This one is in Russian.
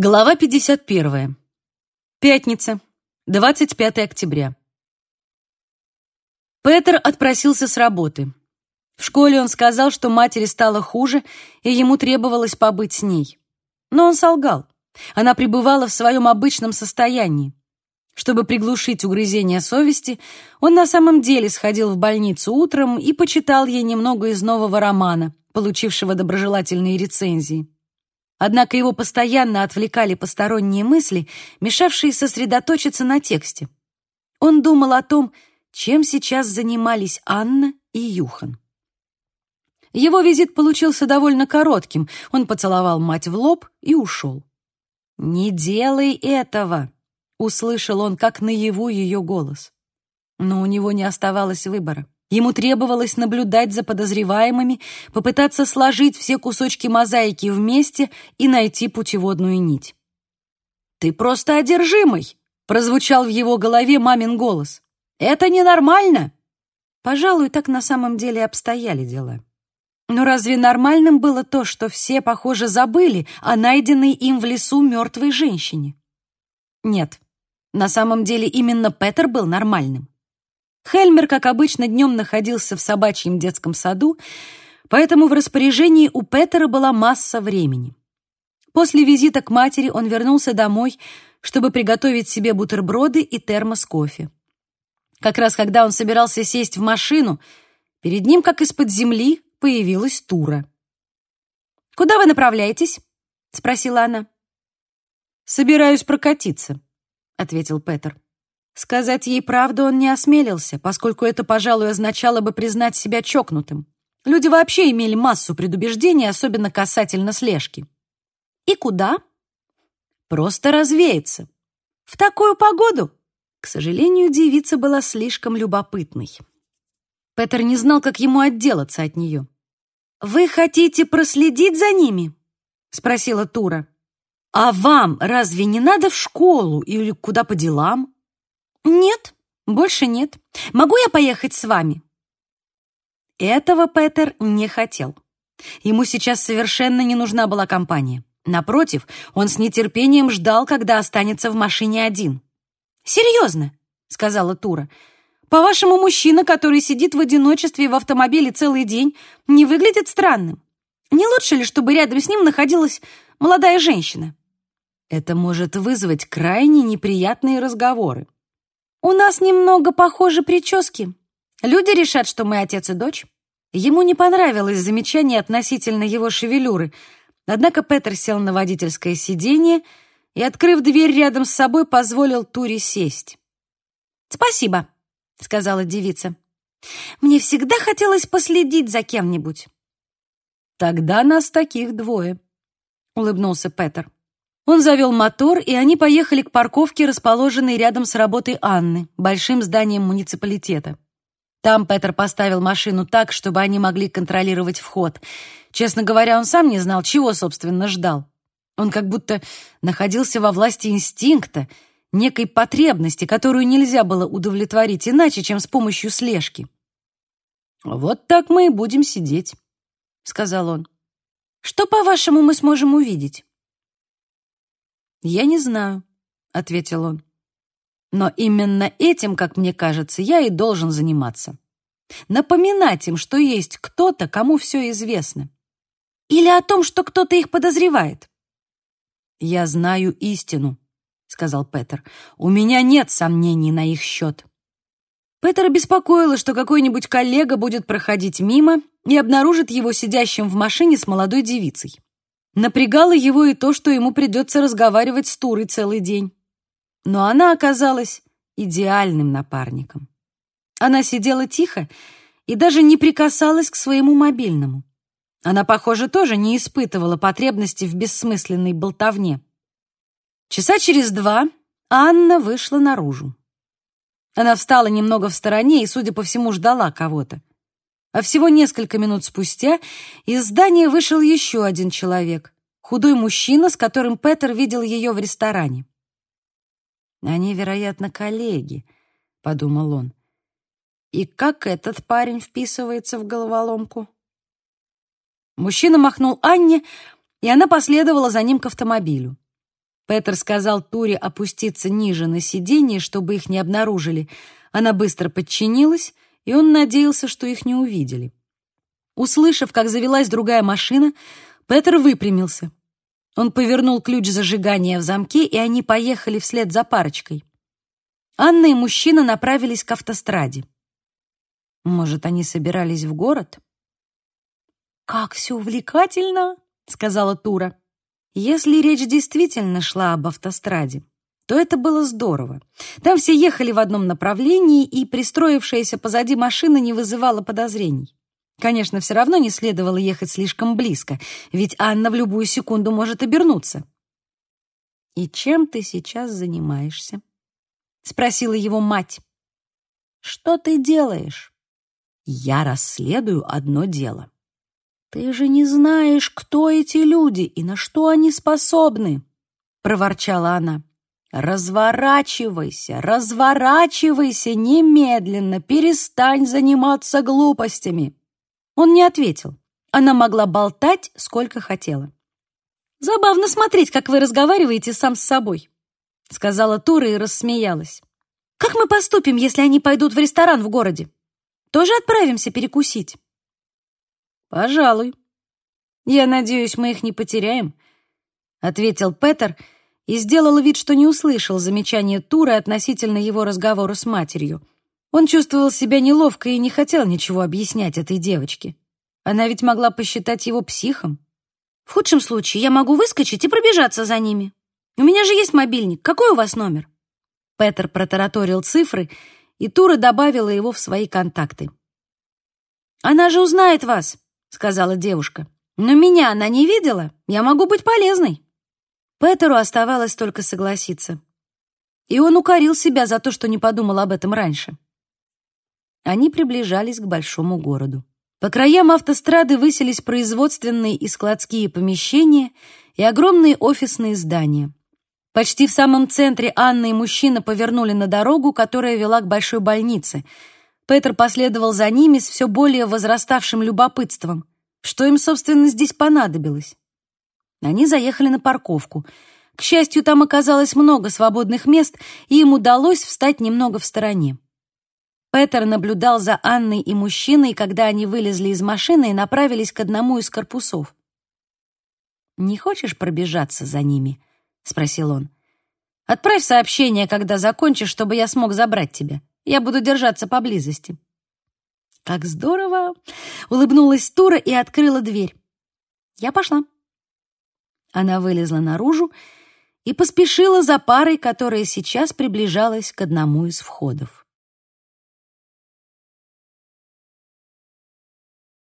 Глава 51. Пятница, 25 октября. Петер отпросился с работы. В школе он сказал, что матери стало хуже, и ему требовалось побыть с ней. Но он солгал. Она пребывала в своем обычном состоянии. Чтобы приглушить угрызение совести, он на самом деле сходил в больницу утром и почитал ей немного из нового романа, получившего доброжелательные рецензии. Однако его постоянно отвлекали посторонние мысли, мешавшие сосредоточиться на тексте. Он думал о том, чем сейчас занимались Анна и Юхан. Его визит получился довольно коротким. Он поцеловал мать в лоб и ушел. «Не делай этого!» — услышал он, как наяву ее голос. Но у него не оставалось выбора. Ему требовалось наблюдать за подозреваемыми, попытаться сложить все кусочки мозаики вместе и найти путеводную нить. «Ты просто одержимый!» — прозвучал в его голове мамин голос. «Это ненормально!» Пожалуй, так на самом деле обстояли дела. Но разве нормальным было то, что все, похоже, забыли о найденной им в лесу мертвой женщине? Нет, на самом деле именно Петер был нормальным. Хельмер, как обычно, днем находился в собачьем детском саду, поэтому в распоряжении у Петера была масса времени. После визита к матери он вернулся домой, чтобы приготовить себе бутерброды и термос кофе. Как раз когда он собирался сесть в машину, перед ним, как из-под земли, появилась Тура. «Куда вы направляетесь?» — спросила она. «Собираюсь прокатиться», — ответил Петер. Сказать ей правду он не осмелился, поскольку это, пожалуй, означало бы признать себя чокнутым. Люди вообще имели массу предубеждений, особенно касательно слежки. И куда? Просто развеяться. В такую погоду? К сожалению, девица была слишком любопытной. Петер не знал, как ему отделаться от нее. «Вы хотите проследить за ними?» — спросила Тура. «А вам разве не надо в школу или куда по делам?» «Нет, больше нет. Могу я поехать с вами?» Этого Петер не хотел. Ему сейчас совершенно не нужна была компания. Напротив, он с нетерпением ждал, когда останется в машине один. «Серьезно», — сказала Тура, — «по-вашему, мужчина, который сидит в одиночестве в автомобиле целый день, не выглядит странным? Не лучше ли, чтобы рядом с ним находилась молодая женщина?» Это может вызвать крайне неприятные разговоры. У нас немного похожи прически. Люди решат, что мы отец и дочь. Ему не понравилось замечание относительно его шевелюры, однако Петер сел на водительское сиденье и, открыв дверь рядом с собой, позволил Туре сесть. «Спасибо», — сказала девица. «Мне всегда хотелось последить за кем-нибудь». «Тогда нас таких двое», — улыбнулся Петер. Он завел мотор, и они поехали к парковке, расположенной рядом с работой Анны, большим зданием муниципалитета. Там Петер поставил машину так, чтобы они могли контролировать вход. Честно говоря, он сам не знал, чего, собственно, ждал. Он как будто находился во власти инстинкта, некой потребности, которую нельзя было удовлетворить иначе, чем с помощью слежки. «Вот так мы и будем сидеть», — сказал он. «Что, по-вашему, мы сможем увидеть?» «Я не знаю», — ответил он. «Но именно этим, как мне кажется, я и должен заниматься. Напоминать им, что есть кто-то, кому все известно. Или о том, что кто-то их подозревает». «Я знаю истину», — сказал Петер. «У меня нет сомнений на их счет». Петера беспокоило, что какой-нибудь коллега будет проходить мимо и обнаружит его сидящим в машине с молодой девицей. Напрягало его и то, что ему придется разговаривать с Турой целый день. Но она оказалась идеальным напарником. Она сидела тихо и даже не прикасалась к своему мобильному. Она, похоже, тоже не испытывала потребности в бессмысленной болтовне. Часа через два Анна вышла наружу. Она встала немного в стороне и, судя по всему, ждала кого-то. А всего несколько минут спустя из здания вышел еще один человек, худой мужчина, с которым Петер видел ее в ресторане. «Они, вероятно, коллеги», — подумал он. «И как этот парень вписывается в головоломку?» Мужчина махнул Анне, и она последовала за ним к автомобилю. Петер сказал Туре опуститься ниже на сиденье, чтобы их не обнаружили. Она быстро подчинилась, и он надеялся, что их не увидели. Услышав, как завелась другая машина, Петер выпрямился. Он повернул ключ зажигания в замке, и они поехали вслед за парочкой. Анна и мужчина направились к автостраде. Может, они собирались в город? «Как все увлекательно!» — сказала Тура. Если речь действительно шла об автостраде, то это было здорово. Там все ехали в одном направлении, и пристроившаяся позади машина не вызывала подозрений. Конечно, все равно не следовало ехать слишком близко, ведь Анна в любую секунду может обернуться. «И чем ты сейчас занимаешься?» — спросила его мать. «Что ты делаешь?» «Я расследую одно дело». «Ты же не знаешь, кто эти люди и на что они способны», — проворчала она. «Разворачивайся, разворачивайся немедленно, перестань заниматься глупостями». Он не ответил. Она могла болтать, сколько хотела. «Забавно смотреть, как вы разговариваете сам с собой», — сказала Тура и рассмеялась. «Как мы поступим, если они пойдут в ресторан в городе? Тоже отправимся перекусить?» «Пожалуй. Я надеюсь, мы их не потеряем», — ответил Петер и сделал вид, что не услышал замечания Туры относительно его разговора с матерью — он чувствовал себя неловко и не хотел ничего объяснять этой девочке. Она ведь могла посчитать его психом. В худшем случае я могу выскочить и пробежаться за ними. У меня же есть мобильник. Какой у вас номер? Петер протараторил цифры, и Тура добавила его в свои контакты. «Она же узнает вас», — сказала девушка. «Но меня она не видела. Я могу быть полезной». Петеру оставалось только согласиться. И он укорил себя за то, что не подумал об этом раньше. Они приближались к большому городу. По краям автострады высились производственные и складские помещения и огромные офисные здания. Почти в самом центре Анна и мужчина повернули на дорогу, которая вела к большой больнице. Петр последовал за ними с все более возраставшим любопытством. Что им, собственно, здесь понадобилось? Они заехали на парковку. К счастью, там оказалось много свободных мест, и им удалось встать немного в стороне. Петер наблюдал за Анной и мужчиной, когда они вылезли из машины и направились к одному из корпусов. «Не хочешь пробежаться за ними?» — спросил он. «Отправь сообщение, когда закончишь, чтобы я смог забрать тебя. Я буду держаться поблизости». «Как здорово!» — улыбнулась Тура и открыла дверь. «Я пошла». Она вылезла наружу и поспешила за парой, которая сейчас приближалась к одному из входов.